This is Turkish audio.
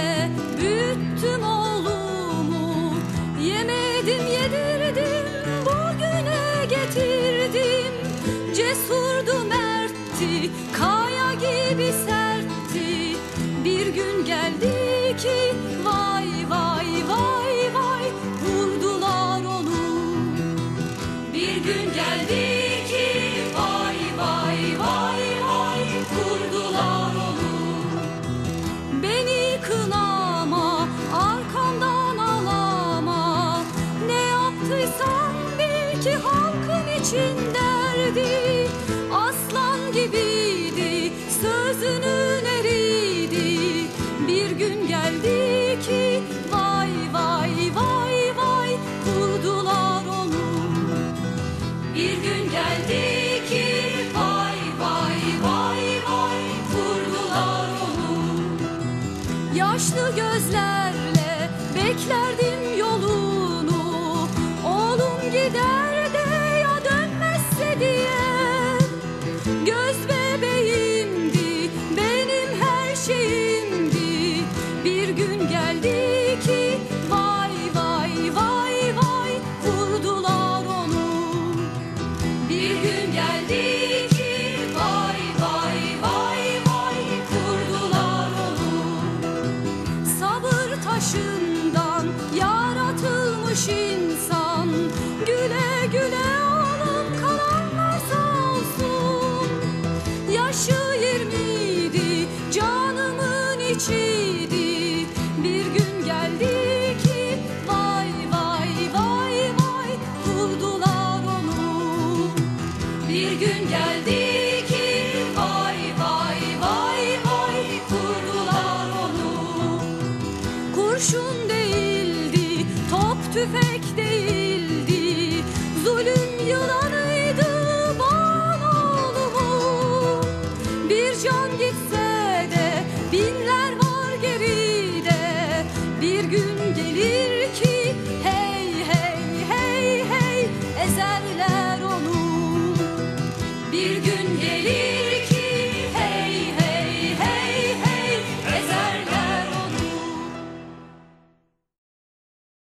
yeah. için derdi Aslan gibiydi sözünün eriydi Bir gün geldi ki vay vay vay vay Vurdular onu Bir gün geldi ki, vay vay vay vay buldular onu. yaşlı gözler insan Yaratılmış insan. Güle güle olup kalanlar sağ olsun. Yaşı yirmiydi canımın içiydi Vurdular onu